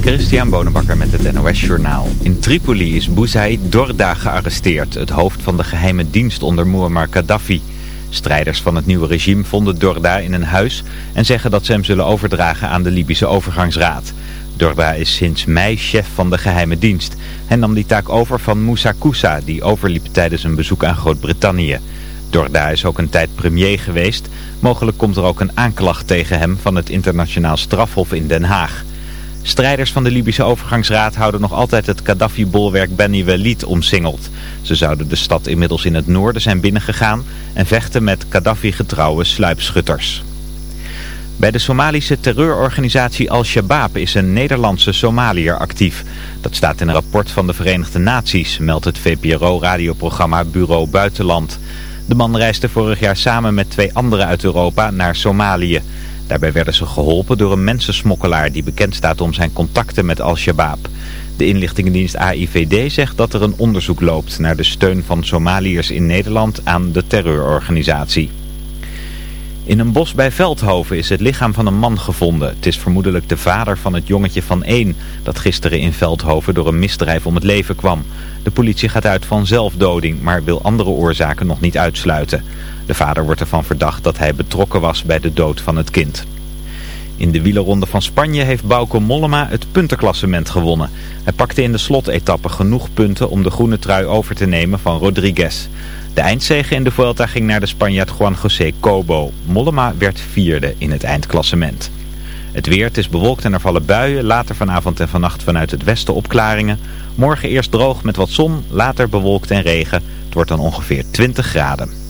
Christian Bonenbakker met het NOS Journaal. In Tripoli is Bouzaid Dorda gearresteerd, het hoofd van de geheime dienst onder Muammar Gaddafi. Strijders van het nieuwe regime vonden Dorda in een huis en zeggen dat ze hem zullen overdragen aan de Libische overgangsraad. Dorda is sinds mei chef van de geheime dienst. Hij nam die taak over van Moussa Koussa, die overliep tijdens een bezoek aan Groot-Brittannië. Dorda is ook een tijd premier geweest. Mogelijk komt er ook een aanklacht tegen hem van het internationaal strafhof in Den Haag. Strijders van de Libische overgangsraad houden nog altijd het Gaddafi-bolwerk Beni Walid omsingeld. Ze zouden de stad inmiddels in het noorden zijn binnengegaan en vechten met Gaddafi-getrouwe sluipschutters. Bij de Somalische terreurorganisatie Al-Shabaab is een Nederlandse Somaliër actief. Dat staat in een rapport van de Verenigde Naties, meldt het VPRO-radioprogramma Bureau Buitenland. De man reisde vorig jaar samen met twee anderen uit Europa naar Somalië. Daarbij werden ze geholpen door een mensensmokkelaar die bekend staat om zijn contacten met Al-Shabaab. De inlichtingendienst AIVD zegt dat er een onderzoek loopt naar de steun van Somaliërs in Nederland aan de terreurorganisatie. In een bos bij Veldhoven is het lichaam van een man gevonden. Het is vermoedelijk de vader van het jongetje van één dat gisteren in Veldhoven door een misdrijf om het leven kwam. De politie gaat uit van zelfdoding, maar wil andere oorzaken nog niet uitsluiten. De vader wordt ervan verdacht dat hij betrokken was bij de dood van het kind. In de wielerronde van Spanje heeft Bauke Mollema het puntenklassement gewonnen. Hij pakte in de slotetappe genoeg punten om de groene trui over te nemen van Rodriguez. De eindzege in de Vuelta ging naar de Spanjaard Juan José Cobo. Mollema werd vierde in het eindklassement. Het weer, het is bewolkt en er vallen buien. Later vanavond en vannacht vanuit het westen opklaringen. Morgen eerst droog met wat zon, later bewolkt en regen. Het wordt dan ongeveer 20 graden.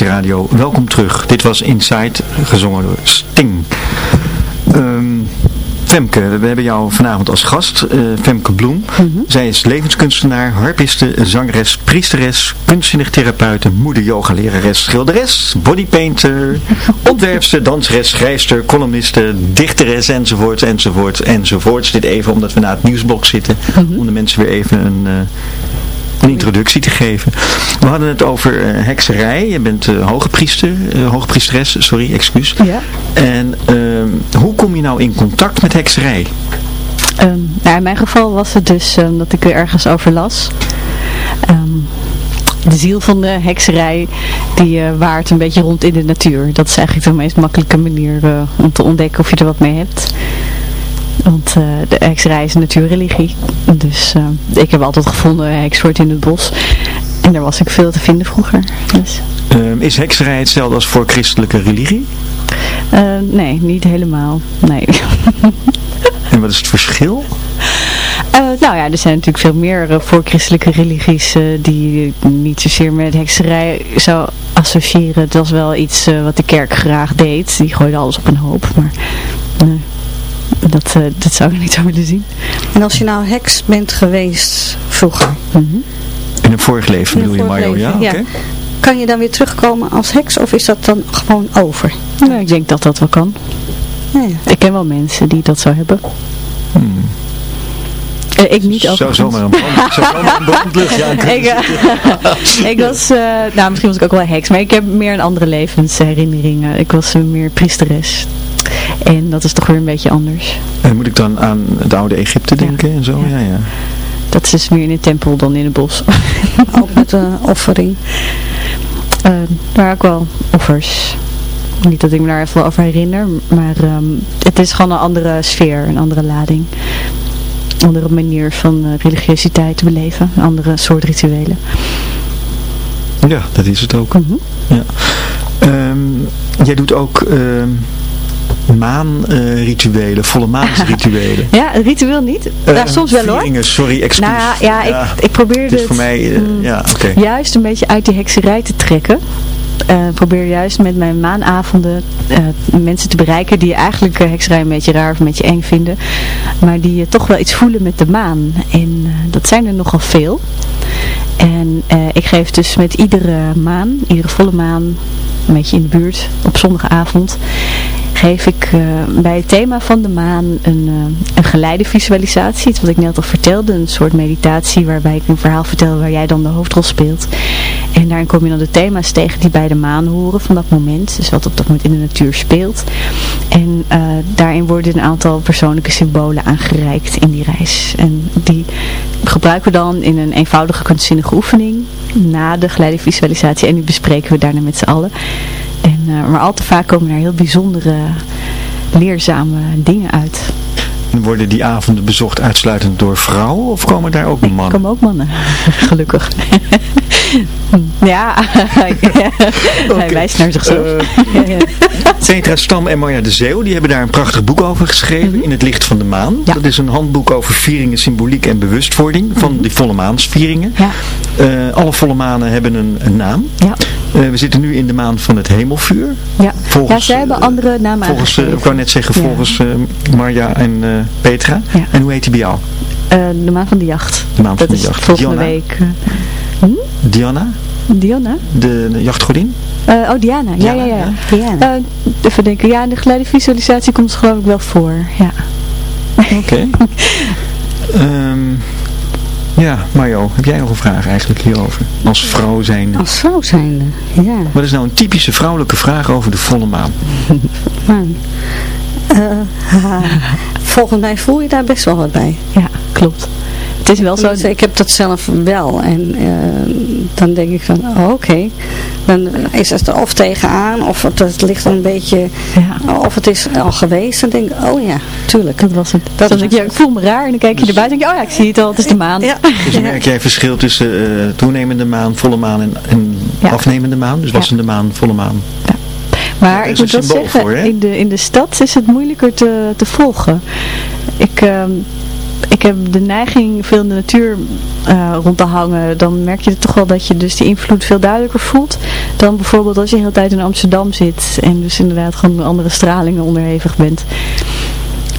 Radio. Welkom terug. Dit was Inside, gezongen door Sting. Ehm, Femke, we hebben jou vanavond als gast, uh, Femke Bloem. Zij is levenskunstenaar, harpiste, zangeres, priesteres, kunstzinnig therapeute, moeder yogalerares, schilderes, bodypainter, ontwerpster, danseres, schrijfster, columniste, dichteres enzovoort, enzovoort, enzovoort. Dit even omdat we na het nieuwsblok zitten, om de mensen weer even een... Uh, een introductie te geven. We hadden het over uh, hekserij. Je bent uh, hoge priester, uh, hoge priesteres, sorry, excuus. Ja. En ehm, hoe kom je nou in contact met hekserij? Um, nou, in mijn geval was het dus um, dat ik er ergens over las. de ziel van de hekserij die waart een beetje rond in de natuur. Dat is eigenlijk de meest makkelijke manier om te ontdekken of je er wat mee hebt. Want uh, de hekserij is een natuurreligie. Dus uh, ik heb altijd gevonden heksoort in het bos. En daar was ik veel te vinden vroeger. Dus. Uh, is hekserij hetzelfde als voor christelijke religie? nee, niet helemaal. Nee. en wat is het verschil? nou ja, er zijn natuurlijk veel meer voor-christelijke religies die niet zozeer met hekserij zou associëren. Het was wel iets wat de kerk graag deed. Die gooide alles op een hoop, maar nee dat, uh, dat zou ik niet zo willen zien. En als je nou heks bent geweest vroeger. Mm -hmm. In een vorig leven bedoel je Mario? Ja, ja. Okay. Kan je dan weer terugkomen als heks of is dat dan gewoon over? Nou, ik denk dat dat wel kan. Ja, ja. Ik ken wel mensen die dat zo hebben. Hmm. Uh, ik niet Zo, zomaar een brand, zo zomaar een brandlucht. Ja, ik, uh, ik was, uh, nou misschien was ik ook wel heks, maar ik heb meer een andere levensherinneringen. Ik was meer priesteres. En dat is toch weer een beetje anders. En moet ik dan aan het oude Egypte denken ja. en zo? Ja. ja, Dat is dus meer in een tempel dan in het bos. ook met een offering. Uh, maar ook wel offers. Niet dat ik me daar even over herinner, maar um, het is gewoon een andere sfeer, een andere lading. Een andere manier van uh, religiositeit te beleven, een andere soort rituelen. Ja, dat is het ook. Mm -hmm. ja. Um, jij doet ook... Um, maanrituelen, uh, volle maansrituelen. ja, ritueel niet. Uh, ja, soms wel hoor. sorry, excuus. Nou ja, ja, ja. Ik, ik probeerde het, is voor mij, uh, mm, ja, okay. juist een beetje uit die hekserij te trekken. Uh, probeer juist met mijn maanavonden mensen te bereiken die eigenlijk hekserij een beetje raar of een beetje eng vinden. Maar die toch wel iets voelen met de maan. En dat zijn er nogal veel. En ik geef dus met iedere maan, iedere volle maan, een beetje in de buurt, op zondagavond, geef ik uh, bij het thema van de maan een, uh, een geleide visualisatie. Wat ik net al vertelde. Een soort meditatie waarbij ik een verhaal vertel waar jij dan de hoofdrol speelt. En daarin kom je dan de thema's tegen die bij de maan horen van dat moment. Dus wat op dat moment in de natuur speelt. En uh, daarin worden een aantal persoonlijke symbolen aangereikt in die reis. En die gebruiken we dan in een eenvoudige kunstzinnige oefening na de geleide visualisatie. En die bespreken we daarna met z'n allen. En, uh, maar al te vaak komen er heel bijzondere, leerzame dingen uit. En worden die avonden bezocht uitsluitend door vrouwen of komen daar ook mannen? Er komen ook mannen, gelukkig. ja, hij wijst naar zichzelf. Uh, Centra Stam en Marja de Zeeuw, die hebben daar een prachtig boek over geschreven, mm -hmm. In het licht van de maan. Ja. Dat is een handboek over vieringen, symboliek en bewustwording van mm -hmm. die volle maansvieringen. Ja. Uh, alle volle manen hebben een, een naam. Ja. Uh, we zitten nu in de maan van het hemelvuur. Ja, volgens, ja zij hebben andere namen volgens, Ik wou net zeggen, volgens ja. Marja en Petra. En hoe heet die bij jou? de maan van de jacht. De maan van dat de jacht. is volgende week. Hm? Diana? Diana? De, de jachtgodin? Uh, oh, Diana. Ja, ja, ja. ja. Diana. Uh, even denken. Ja, in de geleide visualisatie komt het geloof ik wel voor. Ja. Oké. Okay. um, ja, Mario, heb jij nog een vraag eigenlijk hierover? Als vrouw zijnde. Als vrouw zijnde, ja. Wat is nou een typische vrouwelijke vraag over de volle maan? maan. Uh, volgens mij voel je daar best wel wat bij. Ja, klopt. Het is wel zo... Ik heb dat zelf wel. En uh, dan denk ik van, oh, oké. Okay. Dan is het er of tegenaan, of het, het ligt een beetje... Ja. Of het is al geweest. Dan denk ik, oh ja, tuurlijk. Dat was het. Dat was ik, ja, ik voel me raar en dan kijk je Dus- erbij en denk je, oh ja, ik zie het al, het is de maan. Ja. Dus merk jij verschil tussen uh, toenemende maan, volle maan en, en Ja. afnemende maan? Dus wassende maan, volle maan. Maar Ja, er ik is moet een wel symbool zeggen, voor, in, de, in de stad is het moeilijker te, te volgen. Ik, ehm, ik heb de neiging veel in de natuur eh, rond te hangen. Dan merk je toch wel dat je dus die invloed veel duidelijker voelt. Dan bijvoorbeeld als je de hele tijd in Amsterdam zit. En dus inderdaad gewoon andere stralingen onderhevig bent.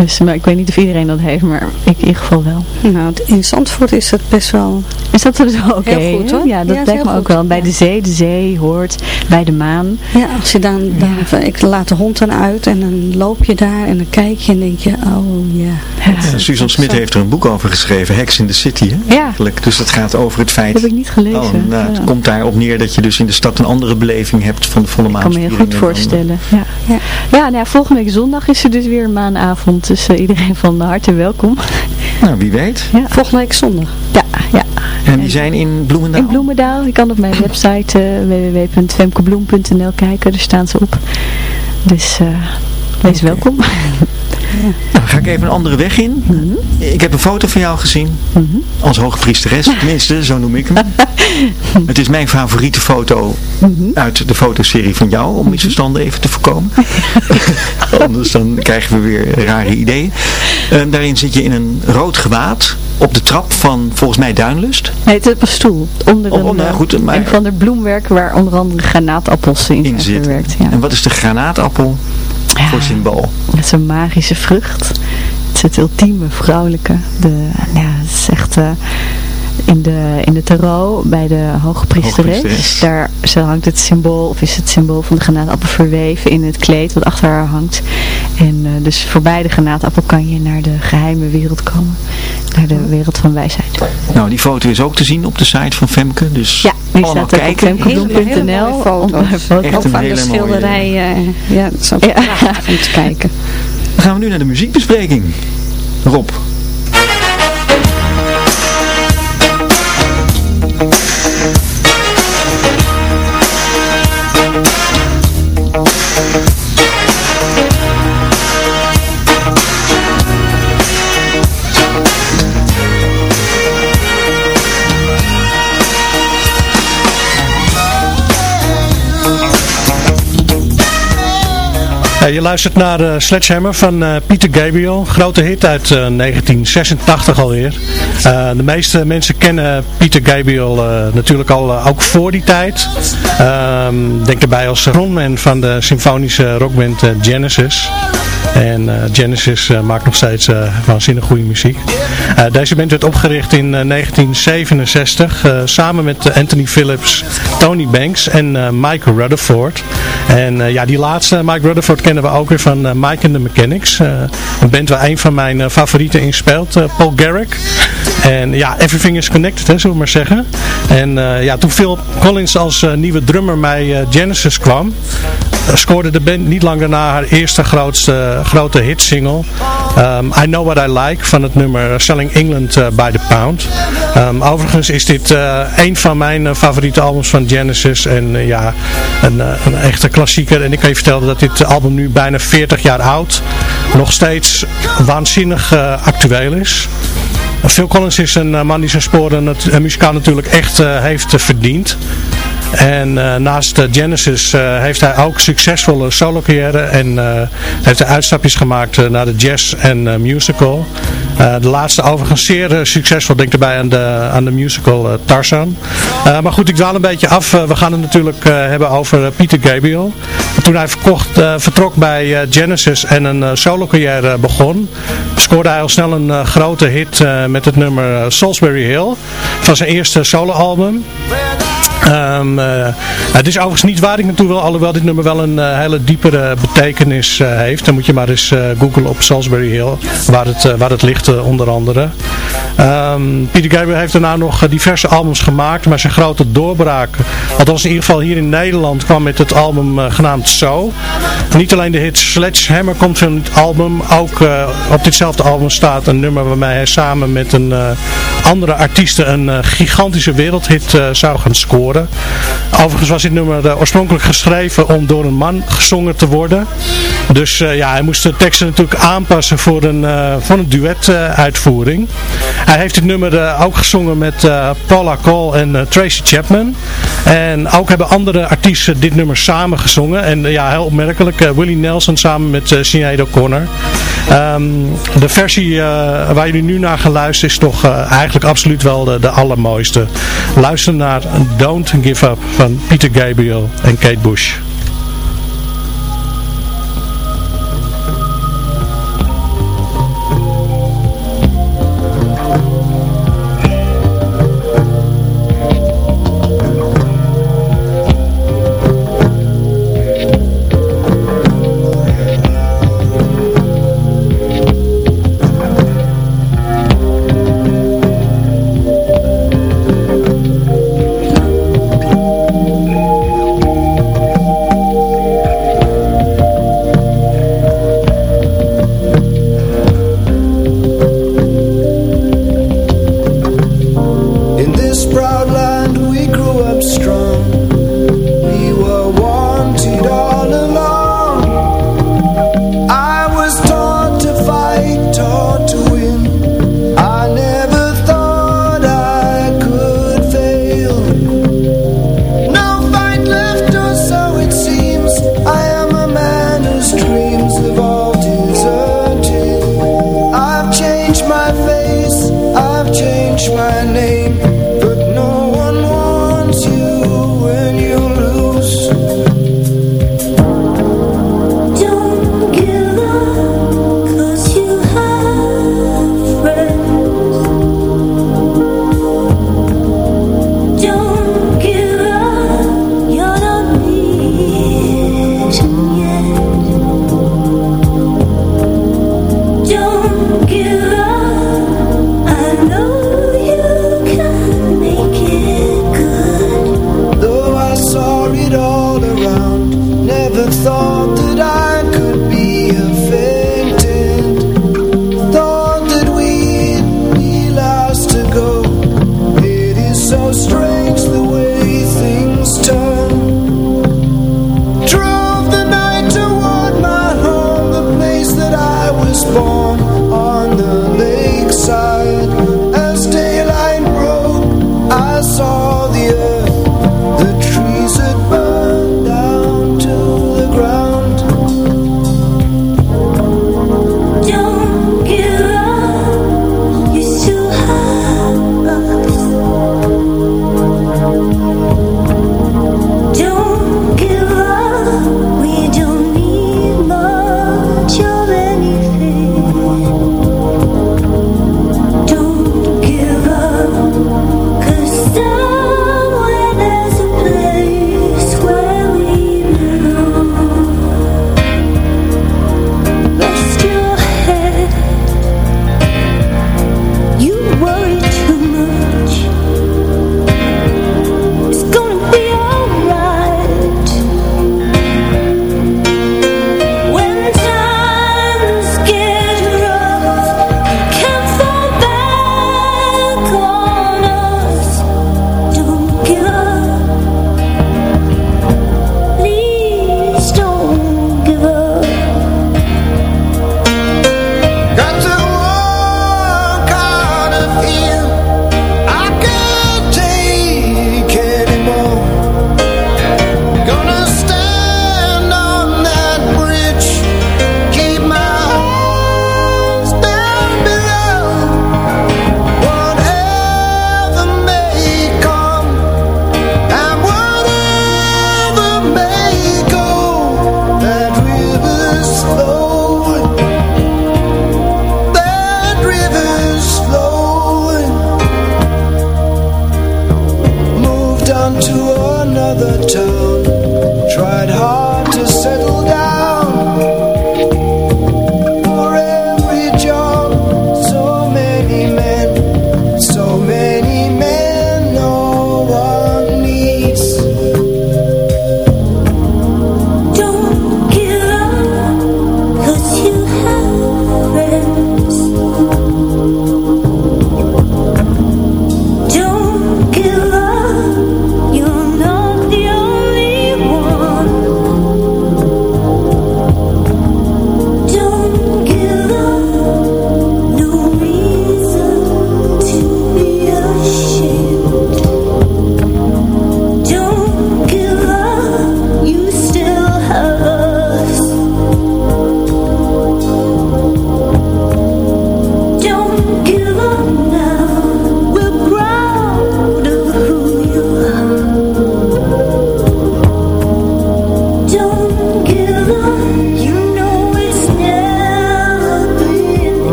Dus, maar ik weet niet of iedereen dat heeft, maar ik in ieder geval wel. Nou, in Zandvoort is het best wel... Is dat zo oké? Heel goed, hoor. Ja, dat Ja, lijkt me ook goed. wel. Bij Ja. de zee, de zee hoort, bij de maan. Ja, als je dan, dan ik laat de hond dan uit en dan loop je daar en dan kijk je en denk je, oh ja. Ja, Susan Smit heeft er een boek over geschreven, Hex in the City. Hè? Ja. Eigenlijk. Dus dat gaat over het feit... Dat heb ik niet gelezen. Oh, nou, het Ja. komt daarop neer dat je dus in de stad een andere beleving hebt van de volle Ik maan. kan me heel goed voorstellen. Ja, Ja. ja. nou ja, volgende week zondag is er dus weer een maanavond. Dus eh, iedereen van harte welkom. Nou, wie weet. Ja. Volgende week zondag. Ja, ja. En die zijn in Bloemendaal? In Bloemendaal. Je kan op mijn website eh www.femkebloem.nl kijken. Daar staan ze op. Dus eh, wees welkom. Nou, ga ik even een andere weg in. Ik heb een foto van jou gezien. Als hoogpriesteres. Tenminste, zo noem ik hem. Het is mijn favoriete foto uit de fotoserie van jou. Om misverstanden even te voorkomen. Anders dan krijgen we weer rare ideeën. Eh, daarin zit je in een rood gewaad. Op de trap van volgens mij Duinlust. Nee, het is op een stoel. Onder een, nou eh, goed, maar- een van de bloemwerk waar onder andere granaatappels in, In zijn zit. verwerkt. Ja. En wat is de granaatappel voor symbool? Het is een magische vrucht. Het is het ultieme vrouwelijke. De, ja, het is echt eh, in, de, in de tarot bij de hoogpriesteres. Daar zo hangt het symbool, of is het symbool van de granaatappel verweven in het kleed wat achter haar hangt. En eh, dus voorbij de granaatappel kan je naar de geheime wereld komen. Naar de wereld van wijsheid. Nou, die foto is ook te zien op de site van Femke. Dus Ja, die staat ook op femkebloem.nl. Echt Ook van de schilderij. eh, ja, dat is ook Ja. om te kijken. Dan gaan we nu naar de muziekbespreking. Rob. Je luistert naar eh, Sledgehammer van eh, Peter Gabriel. Grote hit uit eh, 1986 alweer. Eh, de meeste mensen kennen Peter Gabriel natuurlijk al ook voor die tijd. Ehm, denk erbij als frontman van de symfonische rockband Genesis. En Genesis maakt nog steeds eh, waanzinnig goede muziek. Deze band werd opgericht in eh, 1967 eh, samen met Anthony Phillips, Tony Banks en Mike Rutherford. En ja, die laatste, Mike Rutherford, kennen we ook weer van eh, Mike and the Mechanics. Eh, een band waar een van mijn eh, favorieten in speelt, Paul Garrick. En ja, everything is connected, hè, zullen we maar zeggen. En ja, toen Phil Collins als nieuwe drummer bij Genesis kwam, scoorde de band niet lang daarna haar eerste grootste, grote hitsingle. Um, I Know What I Like van het nummer Selling England eh, by the Pound. Um, overigens is dit eh, een van mijn eh, favoriete albums van Genesis. En eh, ja, een, eh, een echte klassieker. En ik kan je vertellen dat dit album nu bijna 40 jaar oud nog steeds waanzinnig eh, actueel is. Phil Collins is een eh, man die zijn sporen eh, muzikaal natuurlijk echt eh, heeft eh, verdiend. En eh, naast eh, Genesis eh, heeft hij ook succesvolle solo carrière en heeft hij uitstapjes gemaakt naar de jazz en musical. De laatste overigens zeer succesvol, denk erbij aan de, aan de musical Tarzan. Maar goed, ik dwaal een beetje af. We gaan het natuurlijk hebben over Peter Gabriel. Toen hij verkocht, vertrok bij Genesis en een solo carrière begon, scoorde hij al snel een grote hit met het nummer Salisbury Hill van zijn eerste soloalbum. Ehm, eh, het is overigens niet waar ik naartoe wil, alhoewel dit nummer wel een eh, hele diepere betekenis eh, heeft. Dan moet je maar eens googlen op Salisbury Hill, waar het, waar het ligt onder andere. Ehm, Peter Gabriel heeft daarna nog diverse albums gemaakt, maar zijn grote doorbraak, althans in ieder geval hier in Nederland, kwam met het album genaamd So. Niet alleen de hit Sledgehammer komt van het album, ook op ditzelfde album staat een nummer waarmee hij samen met een andere artiesten een gigantische wereldhit zou gaan scoren. Overigens was dit nummer uh, oorspronkelijk geschreven om door een man gezongen te worden. Dus ja, hij moest de teksten natuurlijk aanpassen voor een, voor een duet uitvoering. Hij heeft dit nummer ook gezongen met Paula Cole en Tracy Chapman. En ook hebben andere artiesten dit nummer samen gezongen. En ja, heel opmerkelijk, Willie Nelson samen met uh, Sinead O'Connor. Ehm, de versie waar jullie nu naar gaan luisteren is toch eigenlijk absoluut wel de, de allermooiste. Luister naar Don't Give Up van Peter Gabriel en Kate Bush.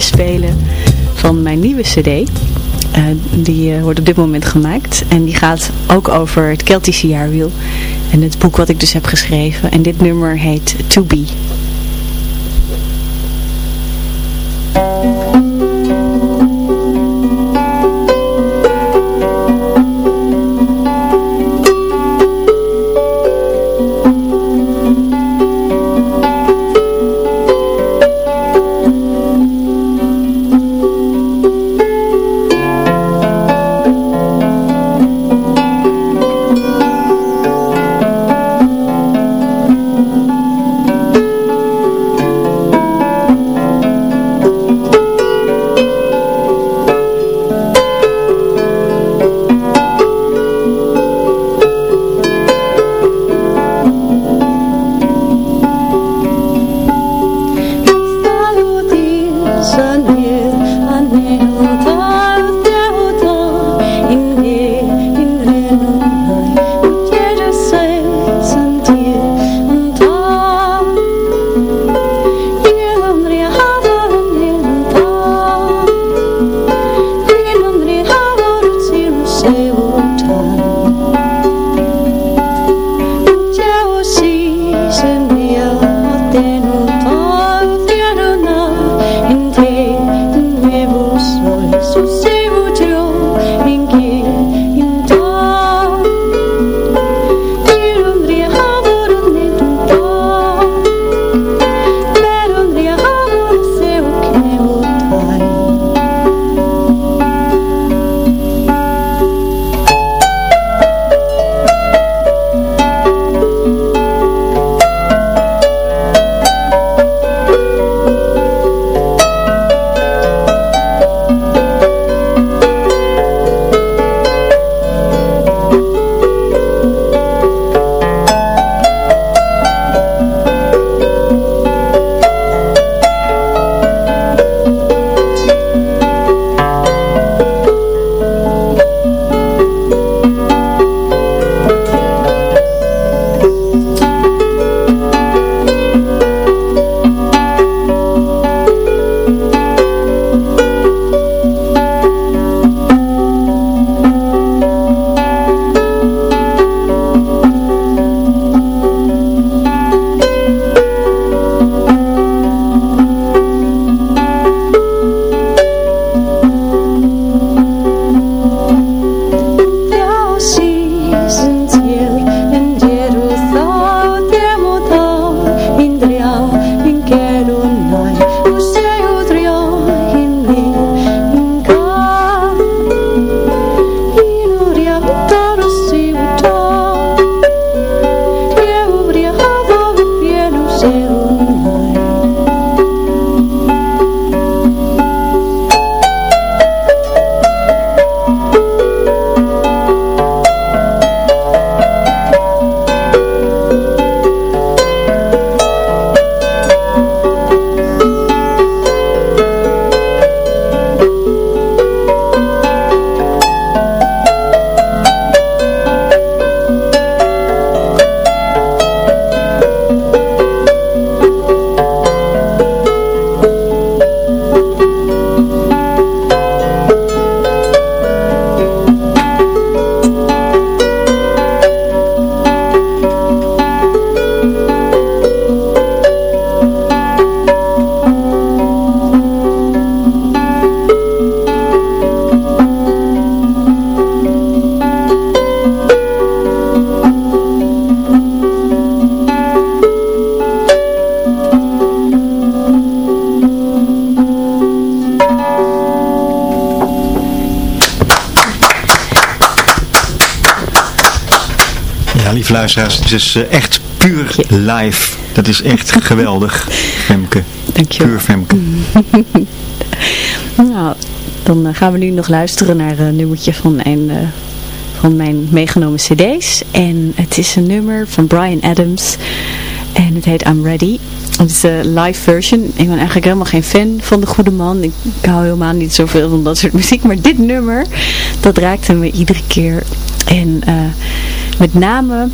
Spelen van mijn nieuwe cd. Eh, die wordt op dit moment gemaakt. En die gaat ook over het Keltische jaarwiel. En het boek wat ik dus heb geschreven. En dit nummer heet To Be. Luisteraars. Het is uh, echt puur live. Dat is echt geweldig, Femke. Dankjewel. Puur Femke. nou, dan uh, gaan we nu nog luisteren naar een nummertje van een... Uh, van mijn meegenomen cd's. En het is een nummer van Brian Adams. En het heet I'm Ready. Het is een live version. Ik ben eigenlijk helemaal geen fan van de goede man. Ik hou helemaal niet zoveel van dat soort muziek. Maar dit nummer, dat raakte me iedere keer. En uh, met name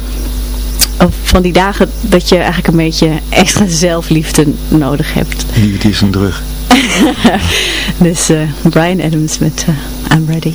eh, van die dagen dat je eigenlijk een beetje extra zelfliefde nodig hebt. Liefde is een drug. dus eh, Brian Adams met eh, I'm Ready.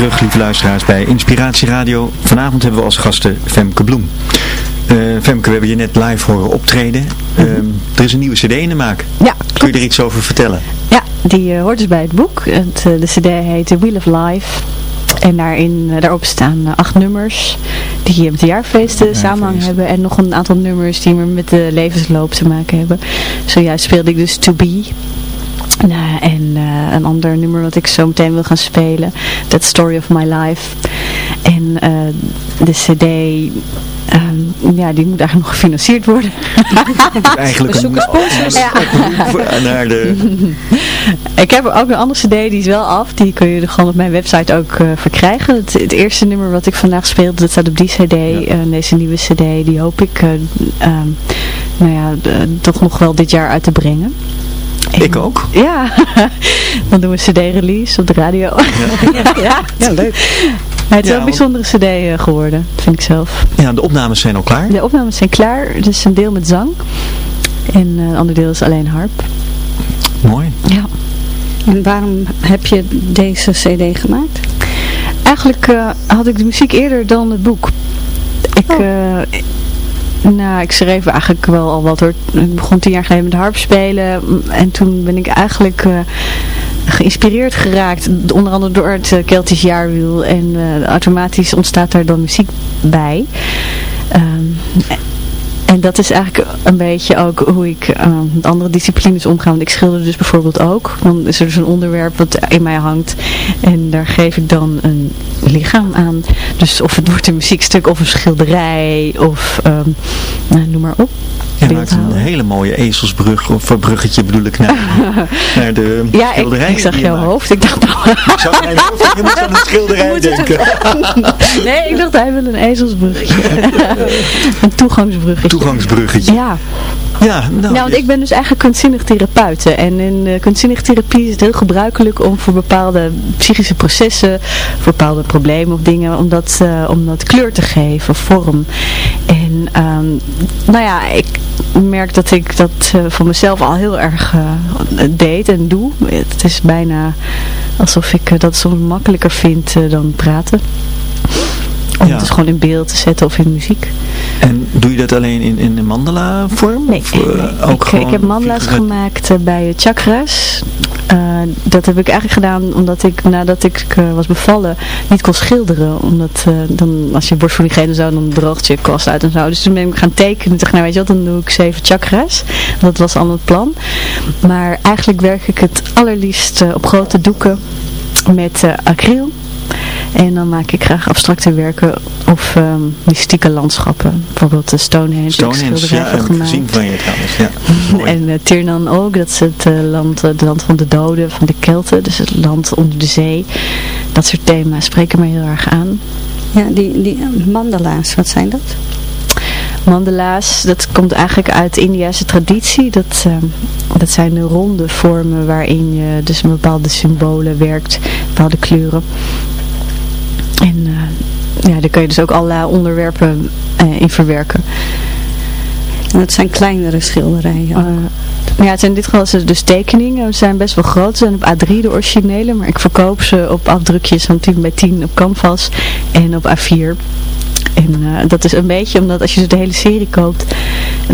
terug, lieve luisteraars, bij Inspiratie Radio. Vanavond hebben we als gasten Femke Bloem. Uh, Femke, we hebben je net live horen optreden. Mhm. Ehm, er is een nieuwe cd in de maak. Ja, Kun je er iets over vertellen? Ja, die eh, hoort dus bij het boek. Het, eh, de cd heet The Wheel of Life. En daarin, daarop staan acht nummers die met de jaarfeesten samenhang hebben. En nog een aantal nummers die met de levensloop te maken hebben. Zojuist speelde ik dus To Be. Nou, en ander nummer wat ik zo meteen wil gaan spelen. That Story of My Life. En eh, de cd, ehm, ja, die moet eigenlijk nog gefinancierd worden. Eigenlijk een Ja. oproep naar de... Ik heb ook een andere cd, die is wel af. Die kun je gewoon op mijn website ook eh, verkrijgen. Het, het eerste nummer wat ik vandaag speelde, dat staat op die cd. Eh, deze nieuwe cd, die hoop ik eh, ehm, nou ja, toch nog wel dit jaar uit te brengen. Ik ook. Ja, dan doen we een cd-release op de radio. Ja, Ja, leuk. Maar het is Ja, wel een bijzondere cd eh, geworden, vind ik zelf. Ja, de opnames zijn al klaar. De opnames zijn klaar. Het is een deel met zang. En eh, een ander deel is alleen harp. Mooi. Ja. En waarom heb je deze cd gemaakt? Eigenlijk eh, had ik de muziek eerder dan het boek. Ik, Oh. eh, nou, ik schreef eigenlijk wel al wat hoor. Ik begon tien jaar geleden met harp spelen. En toen ben ik eigenlijk eh, geïnspireerd geraakt. Onder andere door het eh, Keltisch jaarwiel. En eh, automatisch ontstaat daar dan muziek bij. Ehm, en dat is eigenlijk een beetje ook hoe ik eh, met andere disciplines omga. Want ik schilder dus bijvoorbeeld ook. Dan is er dus een onderwerp wat in mij hangt. En daar geef ik dan een lichaam aan. Dus of het wordt een muziekstuk of een schilderij of ehm, nou, noem maar op. Je maakt een hele mooie ezelsbrug, of eh, bruggetje bedoel ik, naar, naar de Ja, ik, schilderij. ik zag jouw hoofd. Ik dacht, Ik zag mijn hoofd, je moet aan een schilderij denken. nee, ik dacht hij wil een ezelsbruggetje. een toegangsbruggetje. Toegangsbruggetje. Ja. Ja, nou, Nou, want ik ben dus eigenlijk kunstzinnig therapeute. En in uh, kunstzinnig therapie is het heel gebruikelijk om voor bepaalde psychische processen, voor bepaalde problemen of dingen, om dat, uh, om dat kleur te geven, vorm. En um, nou ja, ik merk dat ik dat uh, voor mezelf al heel erg deed en doe. Het is bijna alsof ik dat soms makkelijker vind dan praten. Om ja. het dus gewoon in beeld te zetten of in muziek. En doe je dat alleen in, in de mandala vorm? Nee, of, uh, nee. ook ik, ik heb mandala's gemaakt uh, bij chakras. Uh, dat heb ik eigenlijk gedaan omdat ik nadat ik was bevallen niet kon schilderen. Omdat dan, als je borstvoeding geeft en zo, dan droogt je kwast uit en zo. Dus toen ben ik gaan tekenen. Dacht, nou weet je wat, dan doe ik zeven chakras. Dat was al het plan. Maar eigenlijk werk ik het allerliefst op grote doeken met acryl. En dan maak ik graag abstracte werken of um, mystieke landschappen. Bijvoorbeeld de Stonehenge. Stonehenge, ja, heb ik gezien van je trouwens. Ja. en uh, Tirnan ook, dat is het uh, land, het land van de doden, van de Kelten. Dus het land onder de zee. Dat soort thema's spreken me heel erg aan. Ja, die, die mandala's, wat zijn dat? Mandala's, dat komt eigenlijk uit de Indiase traditie. Dat, uh, dat zijn de ronde vormen waarin je dus met bepaalde symbolen werkt, bepaalde kleuren. En uh, ja, daar kun je dus ook allerlei onderwerpen uh, in verwerken. En dat zijn kleinere schilderijen? Uh, ja, het zijn in dit geval dus tekeningen. Ze zijn best wel groot. Ze zijn op A3 de originele, maar ik verkoop ze op afdrukjes van 10 bij 10 op canvas en op A4. En uh, dat is een beetje omdat als je de hele serie koopt,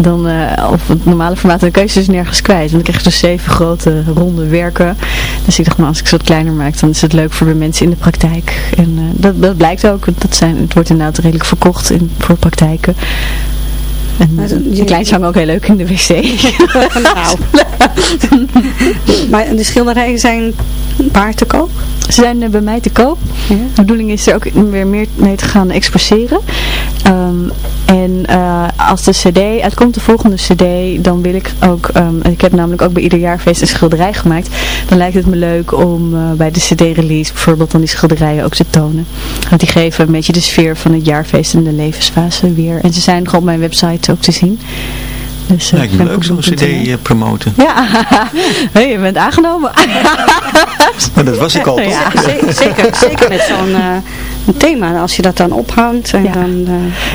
dan uh, op het normale formaat, dan kan je ze dus nergens kwijt. Want dan krijg je dus zeven grote ronde werken. Dus ik dacht, maar als ik ze wat kleiner maak, dan is het leuk voor de mensen in de praktijk. En uh, dat, dat blijkt ook. Dat zijn, het wordt inderdaad redelijk verkocht in, voor praktijken. En die kleintjes hangen ook heel leuk in de wc. nou. maar de schilderijen zijn waar te koop? Ze zijn uh, bij mij te koop. Ja. De bedoeling is er ook weer meer mee te gaan exposeren. Um, en uh, als de cd uitkomt, de volgende cd, dan wil ik ook, um, ik heb namelijk ook bij ieder jaarfeest een schilderij gemaakt. Dan lijkt het me leuk om uh, bij de cd-release bijvoorbeeld dan die schilderijen ook te tonen. Want die geven een beetje de sfeer van het jaarfeest en de levensfase weer. En ze zijn gewoon op mijn website ook te zien. Dus, uh, Lijkt me leuk zo'n cd uh, promoten. Ja, hey, je bent aangenomen. maar dat was ik al. Ja, zeker, zeker, zeker met zo'n uh, thema, als je dat dan ophangt. En ja. dan,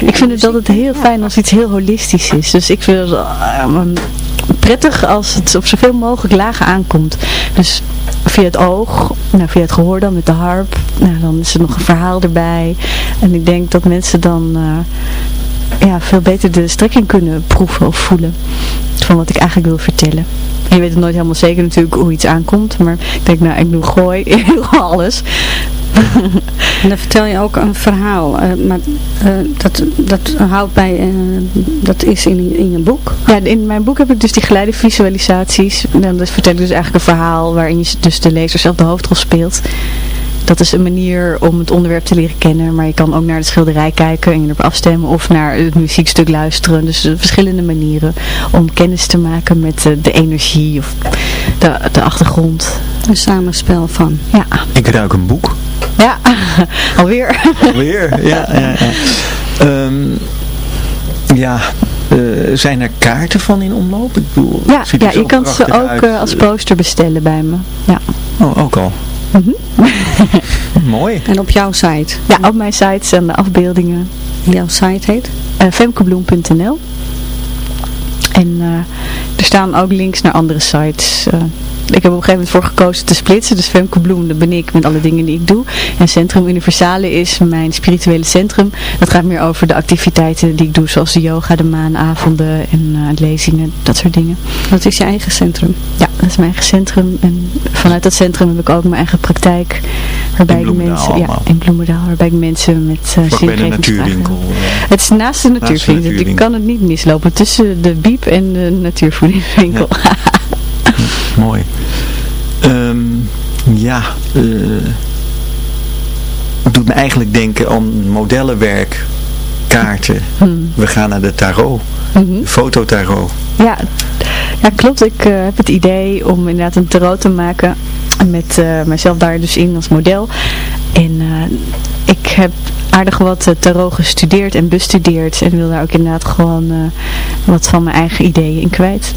ik vind het altijd heel fijn als iets heel holistisch is. Dus ik vind het uh, prettig als het op zoveel mogelijk lagen aankomt. Dus via het oog, nou, via het gehoor dan met de harp. Nou, dan is er nog een verhaal erbij. En ik denk dat mensen dan ja, veel beter de strekking kunnen proeven of voelen van wat ik eigenlijk wil vertellen. En je weet het nooit helemaal zeker natuurlijk hoe iets aankomt, maar ik denk nou, ik doe gooi, ik doe alles. En dan vertel je ook een verhaal, eh, maar eh, dat, dat houdt bij, eh, dat is in, in je boek. Ja, in mijn boek heb ik dus die geleide visualisaties. En dan vertel ik dus eigenlijk een verhaal waarin je dus de lezer zelf de hoofdrol speelt. Dat is een manier om het onderwerp te leren kennen. Maar je kan ook naar de schilderij kijken en je erop afstemmen. Of naar het muziekstuk luisteren. Dus verschillende manieren om kennis te maken met de energie of de, de achtergrond. Een samenspel van. Ja. Ik ruik een boek. Ja, alweer. Alweer, ja. ja, ja. Um, ja uh, zijn er kaarten van in omloop? Ik bedoel, ja, ja je kan ze ook uit. als poster bestellen bij me. Ja. Oh, ook al. Mm -hmm. Mooi. En op jouw site? Ja, op mijn site zijn de afbeeldingen. Jouw site heet? Uh, femkebloem.nl En uh, er staan ook links naar andere sites. Uh, ik heb op een gegeven moment voor gekozen te splitsen. Dus Femke Bloem, dat ben ik met alle dingen die ik doe. En Centrum Universale is mijn spirituele centrum. Dat gaat meer over de activiteiten die ik doe. Zoals de yoga, de maanavonden en uh, lezingen, dat soort dingen. Dat is je eigen centrum? Ja, dat is mijn eigen centrum. En vanuit dat centrum heb ik ook mijn eigen praktijk. Waarbij ik mensen, ja, in Bloemendaal. Waarbij ik mensen met uh, bij de natuurwinkel. Het is naast de natuurwinkel. Ik kan het niet mislopen. Tussen de biep en de natuurvoedingswinkel. Ja. Mooi. Um, ja, uh, het doet me eigenlijk denken aan modellenwerk, kaarten. Hmm. We gaan naar de tarot, mm -hmm. fototarot. Ja, ja, klopt. Ik uh, heb het idee om inderdaad een tarot te maken met uh, mezelf daar dus in als model. En ik heb aardig wat tarot gestudeerd en bestudeerd en wil daar ook inderdaad gewoon wat van mijn eigen ideeën in kwijt.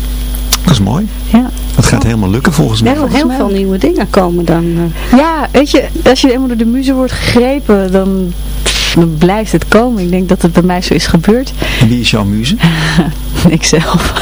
Dat is mooi. Ja. Dat gaat helemaal lukken volgens mij. Er heel, heel veel nieuwe dingen komen dan. Ja, weet je, als je helemaal door de muze wordt gegrepen, dan, dan blijft het komen. Ik denk dat het bij mij zo is gebeurd. En wie is jouw muze? Ikzelf.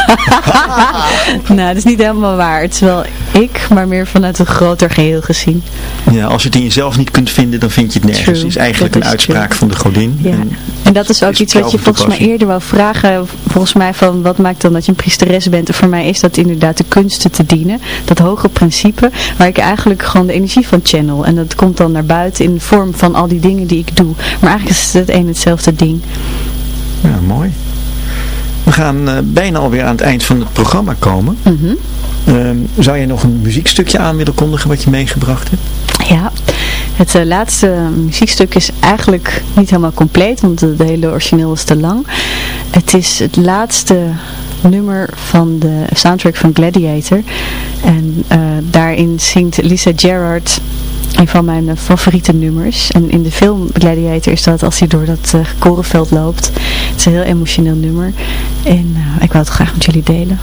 nou, dat is niet helemaal waar. Het is wel ik, maar meer vanuit een groter geheel gezien. Ja, als je het in jezelf niet kunt vinden, dan vind je het nergens. Het is eigenlijk dat een uitspraak true. van de godin. Ja. En, en dat is ook is iets wat je volgens mij eerder wou vragen. Volgens mij van, wat maakt dan dat je een priesteres bent? En voor mij is dat inderdaad de kunsten te dienen. Dat hoge principe, waar ik eigenlijk gewoon de energie van channel. En dat komt dan naar buiten in de vorm van al die dingen die ik doe. Maar eigenlijk is het een hetzelfde ding. Ja, mooi. We gaan uh, bijna alweer aan het eind van het programma komen. Mm -hmm. uh, zou je nog een muziekstukje aan willen kondigen wat je meegebracht hebt? Ja, het uh, laatste muziekstuk is eigenlijk niet helemaal compleet, want de hele origineel is te lang. Het is het laatste nummer van de soundtrack van Gladiator. En uh, daarin zingt Lisa Gerrard een van mijn favoriete nummers. En in de film Gladiator is dat als hij door dat uh, korenveld loopt. Het is een heel emotioneel nummer. En ik wou het graag met jullie delen.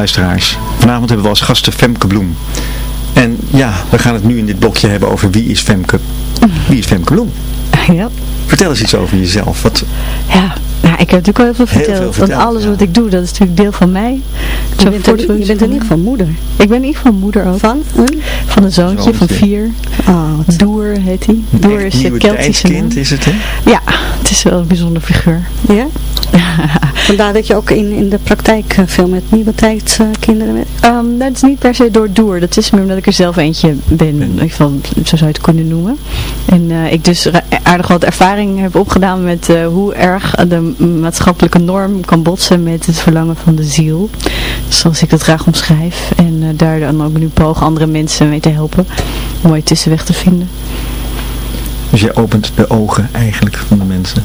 Luisteraars. Vanavond hebben we als gasten Femke Bloem. En ja, we gaan het nu in dit blokje hebben over wie is Femke, wie is Femke Bloem. Ja. Vertel eens iets over jezelf. Wat, Ja, nou, ik heb natuurlijk al heel veel Heel verteld. veel want verteld, alles ja. wat ik doe, dat is natuurlijk deel van mij. Je Zo bent, er, je bent in ieder geval moeder. Ik ben in ieder geval moeder ook. Van? Een? Van een zoontje, van vier. Oh, wat- Doer heet hij. Doer is een Keltische naam. is het, hè? Ja, het is wel een bijzonder figuur. ja? Vandaar dat je ook in, in de praktijk eh, veel met nieuwe tijdskinderen bent. Ehm, dat is niet per se door Doer. Dat is meer omdat ik er zelf eentje ben. In ieder geval, zo zou je het kunnen noemen. En eh, ik dus aardig wat ervaring heb opgedaan met eh, hoe erg de maatschappelijke norm kan botsen met het verlangen van de ziel. Zoals ik dat graag omschrijf. En eh, daar dan ook nu pogen andere mensen mee te helpen. Een mooie tussenweg te vinden. Dus je opent de ogen eigenlijk van de mensen.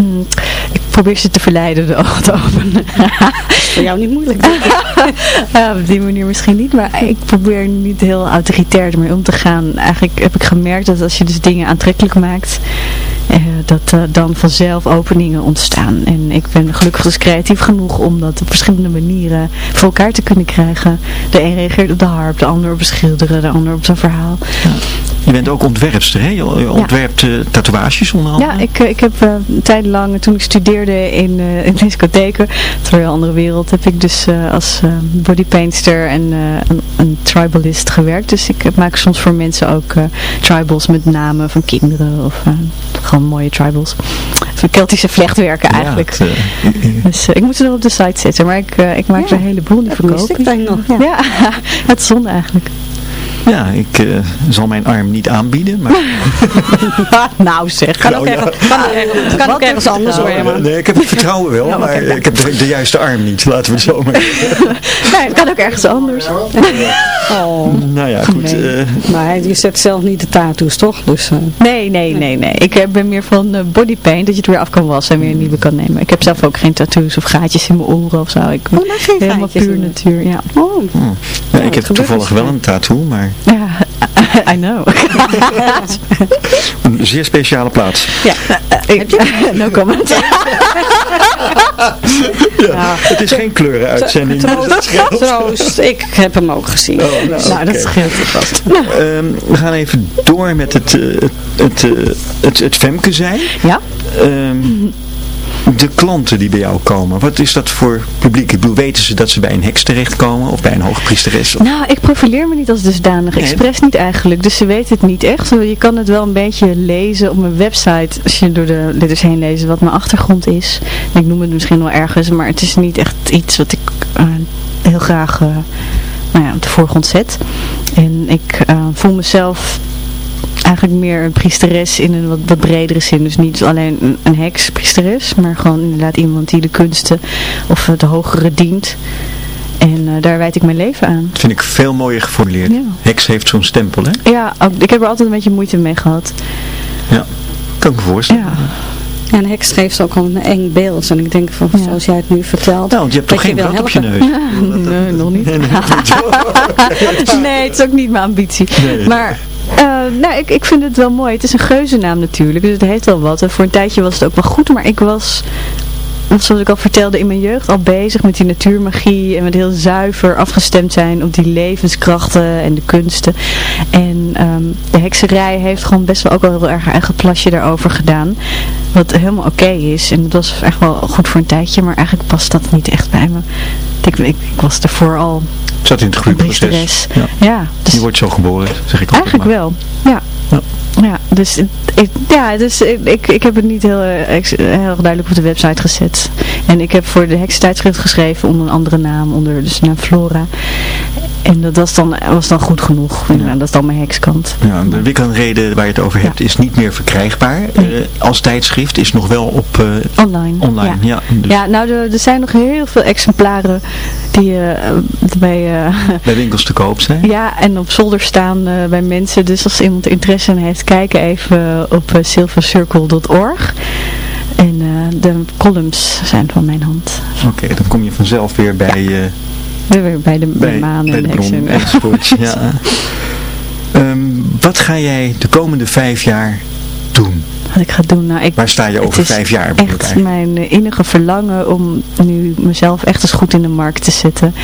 Mm, ik probeer ze te verleiden de ogen te openen. Voor jou niet moeilijk. Ja, op die manier misschien niet, maar ik probeer niet heel autoritair ermee om te gaan. Eigenlijk heb ik gemerkt dat als je dus dingen aantrekkelijk maakt, eh, dat eh, dan vanzelf openingen ontstaan. En ik ben gelukkig dus creatief genoeg om dat op verschillende manieren voor elkaar te kunnen krijgen. De een reageert op de harp, de ander op het schilderen, de ander op zijn verhaal. Je bent ook ontwerpster, hè? Je ontwerpt eh, tatoeages onder andere. Ja, ik, eh, ik heb uh, tijdenlang, toen ik studeerde in, uh, in discotheken, een andere wereld, heb ik dus als bodypainter en een, een, tribalist gewerkt. Dus ik maak soms voor mensen ook tribals met namen van kinderen of gewoon mooie tribals. Van Keltische vlechtwerken eigenlijk. Ja, het, dus ik moet ze nog op de site zetten, maar ik, ik maak ja, er een heleboel die verkoop. ik nog. Ja, ja het is zonde eigenlijk. Ja, ik uh, zal mijn arm niet aanbieden, maar... nou zeg. Kan ook, nou, ergens, ja. kan ook, ergens, kan ook ergens anders hoor. Nou, nee, ik heb het vertrouwen wel, ja, maar ik heb de, de, juiste arm niet, laten we het zo maar Nee, het kan ook ergens anders. oh, nou ja, goed. Uh, maar je zet zelf niet de tattoos, toch? Dus, uh, nee, nee, nee, nee. Ik ben meer van uh, bodypaint, dat je het weer af kan wassen en weer een nieuwe kan nemen. Ik heb zelf ook geen tattoos of gaatjes in mijn oren of zo. Ik ben oh, geen helemaal puur natuur, ja. Oh. Ja, ik heb toevallig wel een tattoo, maar... Ja, I know. een zeer speciale plaats. Ja, ik, no comment. ja, het is geen kleurenuitzending. Troost, troost, ik heb hem ook gezien. Oh, nou, nou okay. dat scheelt vast. Nou. Um, we gaan even door met het, uh, het, uh, het, het Femke zijn. Ja. Um, de klanten die bij jou komen, wat is dat voor publiek? Ik bedoel, weten ze dat ze bij een heks terechtkomen of bij een hoogpriesteres? Nou, ik profileer me niet als dusdanig. Nee. Expres niet eigenlijk. Dus ze weten het niet echt. Je kan het wel een beetje lezen op mijn website. Als je door de letters heen leest wat mijn achtergrond is. Ik noem het misschien wel ergens, maar het is niet echt iets wat ik uh, heel graag uh, nou ja, op de voorgrond zet. En ik uh, voel mezelf eigenlijk meer een priesteres in een wat, wat bredere zin. Dus niet alleen een, een heks, priesteres, maar gewoon inderdaad iemand die de kunsten of de hogere dient. En uh, daar wijd ik mijn leven aan. Dat vind ik veel mooier geformuleerd. Ja. Heks heeft zo'n stempel, hè? Ja, ook, ik heb er altijd een beetje moeite mee gehad. Ja, kan ik me voorstellen. Ja. Ja, een heks geeft ook al een eng beeld. En ik denk, van, ja. zoals jij het nu vertelt... Nou, want je hebt toch geen brand op je neus? Nee, nog niet. Nee, nee, het is ook niet mijn ambitie. Nee. Maar... Uh, nou, ik, ik vind het wel mooi. Het is een geuzennaam natuurlijk, dus het heeft wel wat. En voor een tijdje was het ook wel goed, maar ik was, zoals ik al vertelde, in mijn jeugd al bezig met die natuurmagie en met heel zuiver afgestemd zijn op die levenskrachten en de kunsten. En um, de hekserij heeft gewoon best wel ook wel heel erg eigen plasje daarover gedaan. Wat helemaal oké is. En dat was echt wel goed voor een tijdje, maar eigenlijk past dat niet echt bij me. Ik, ik, ik was ervoor al het zat in het groeiproces. Ja. ja dus je wordt zo geboren, zeg ik Eigenlijk maar. wel, ja. Ja. Ja, dus, ik, ja, dus ik, ik heb het niet heel, heel duidelijk op de website gezet. En ik heb voor de hekstijdschrift geschreven onder een andere naam, onder dus naam Flora. En dat was dan, was dan goed genoeg. Ja. Dat is dan mijn hekskant. Ja, de Wiccan-reden waar je het over hebt ja. is niet meer verkrijgbaar. Nee. Uh, als tijdschrift is nog wel op... Uh, online. Online, ja. Ja, dus. ja nou er, er, zijn nog heel veel exemplaren die uh, bij... bij winkels te koop zijn. Ja, en op zolder staan bij mensen. Dus als iemand interesse in heeft, kijk even op silvercircle.org. En de columns zijn van mijn hand. Oké, okay, dan kom je vanzelf weer bij... Weer bij de, bij, maan bij en de bron enzovoort. ja. um, wat ga jij de komende vijf jaar doen? Wat ik ga doen? Nou, ik, Waar sta je het over is vijf jaar? bedoel ik Echt eigenlijk. mijn innige verlangen om nu mezelf echt eens goed in de markt te zetten.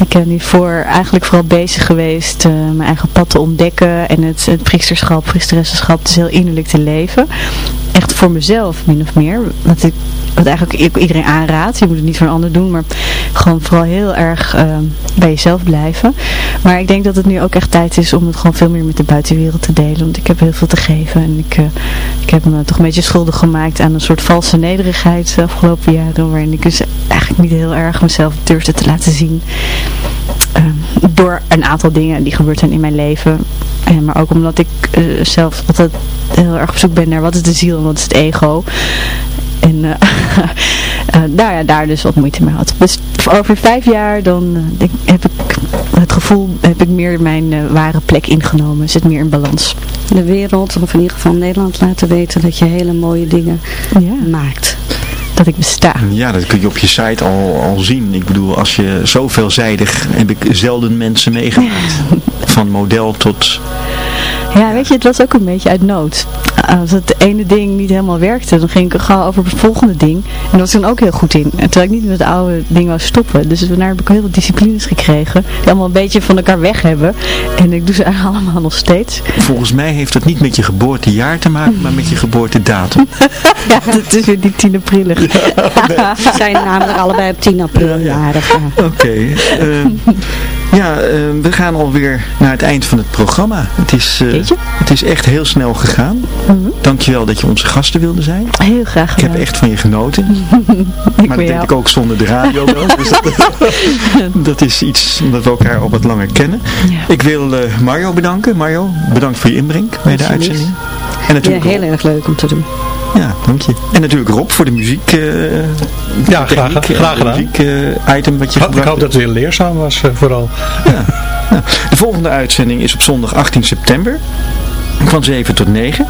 Ik ben nu voor eigenlijk vooral bezig geweest eh, mijn eigen pad te ontdekken en het, het priestersschap, priesteressenschap dus heel innerlijk te leven. Echt voor mezelf min of meer. Wat ik wat eigenlijk iedereen aanraad. Je moet het niet voor een ander doen, maar gewoon vooral heel erg eh, bij jezelf blijven. Maar ik denk dat het nu ook echt tijd is om het gewoon veel meer met de buitenwereld te delen. Want ik heb heel veel te geven en ik, eh, ik heb me toch een beetje schuldig gemaakt aan een soort valse nederigheid de afgelopen jaren. Waarin ik dus eigenlijk niet heel erg mezelf durfde te laten zien. Eh, door een aantal dingen die gebeurd zijn in mijn leven. Eh, maar ook omdat ik eh, zelf altijd heel erg op zoek ben naar wat is de ziel en wat is het ego. En eh, eh, daar, ja, daar dus wat moeite mee had. Dus over vijf jaar dan denk- heb ik het gevoel, heb ik meer mijn ware plek ingenomen. Zit meer in balans. De wereld, of in ieder geval Nederland, laten weten dat je hele mooie dingen Ja, maakt. Dat ik besta. Ja, dat kun je op je site al, al zien. Ik bedoel, als je zo veelzijdig heb ik zelden mensen meegemaakt. Van model tot... Ja, weet je, het was ook een beetje uit nood. Als het ene ding niet helemaal werkte, dan ging ik gauw over het volgende ding. En daar was ik dan ook heel goed in. En terwijl ik niet met het oude ding wou stoppen. Dus daarna heb ik heel veel disciplines gekregen. Die allemaal een beetje van elkaar weg hebben. En ik doe ze eigenlijk allemaal nog steeds. Volgens mij heeft het niet met je geboortejaar te maken, maar met je geboortedatum. Ja, dat is weer die 10 april. Ze zijn namelijk allebei op 10 april jarig. ja. Oké. eh, ja, eh, we gaan alweer naar het eind van het programma. Het is, eh, het is echt heel snel gegaan. Dankjewel dat je onze gasten wilde zijn. Heel graag Ik gedaan. heb echt van je genoten. ik maar dat denk ik ook zonder de radio wel. Dus dat, dat is iets omdat we elkaar al wat langer kennen. Ja. Ik wil eh, Mario bedanken. Mario, bedankt voor je inbreng bij de uitzending. En Ja, natuurlijk heel erg leuk om te doen. Ja, dank je. En natuurlijk Rob voor de muziek. eh, Ja, graag, techniek, eh, graag gedaan. muziek item wat je Ik hoop dat het weer leerzaam was, vooral. Nou, de volgende uitzending is op zondag 18 september. Van 7 tot 9.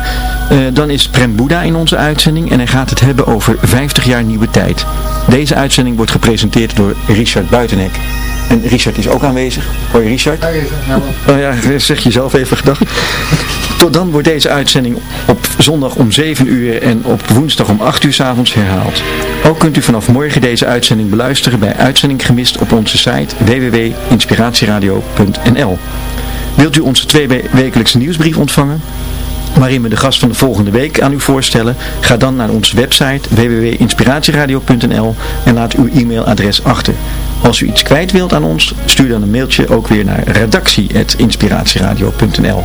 Eh, dan is Prem Boeddha in onze uitzending en hij gaat het hebben over 50 jaar nieuwe tijd. Deze uitzending wordt gepresenteerd door Richard Buitenhek. En Richard is ook aanwezig. Hoi Richard. Oh ja, zeg je zelf even gedacht. Tot dan wordt deze uitzending op zondag om 7 uur en op woensdag om 8 uur 's avonds herhaald. Ook kunt u vanaf morgen deze uitzending beluisteren bij Uitzending Gemist op onze site www.inspiratieradio.nl Wilt u onze tweewekelijkse nieuwsbrief ontvangen? waarin we de gast van de volgende week aan u voorstellen. Ga dan naar onze website www.inspiratieradio.nl en laat uw e-mailadres achter. Als u iets kwijt wilt aan ons, stuur dan een mailtje ook weer naar redactie.inspiratieradio.nl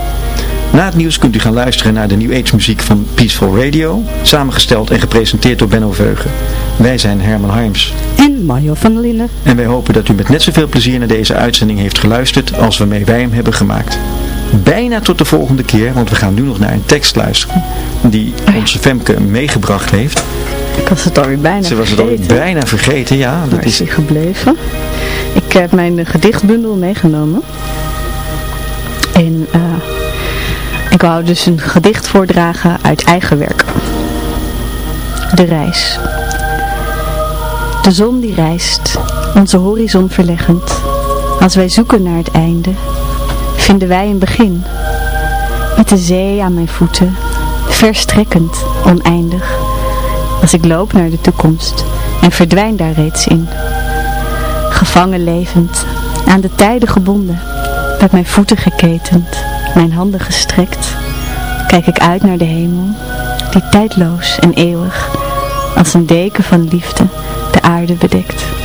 Na het nieuws kunt u gaan luisteren naar de New Age muziek van Peaceful Radio, samengesteld en gepresenteerd door Benno Veugen. Wij zijn Herman Harms En Mario van der Linden. en wij hopen dat u met net zoveel plezier naar deze uitzending heeft geluisterd als waarmee wij hem hebben gemaakt. Bijna tot de volgende keer, want we gaan nu nog naar een tekst luisteren die onze Femke meegebracht heeft. Ik was het alweer bijna Ze was het alweer vergeten. bijna vergeten, ja. Dat Waar is hij gebleven? Ik heb mijn gedichtbundel meegenomen. En eh, ik wou dus een gedicht voordragen uit eigen werk. De reis. De zon die reist, onze horizon verleggend. Als wij zoeken naar het einde, vinden wij een begin. Met de zee aan mijn voeten, verstrekkend, oneindig. Als ik loop naar de toekomst en verdwijn daar reeds in. Gevangen levend, aan de tijden gebonden, met mijn voeten geketend, mijn handen gestrekt, kijk ik uit naar de hemel, die tijdloos en eeuwig, als een deken van liefde, de aarde bedekt.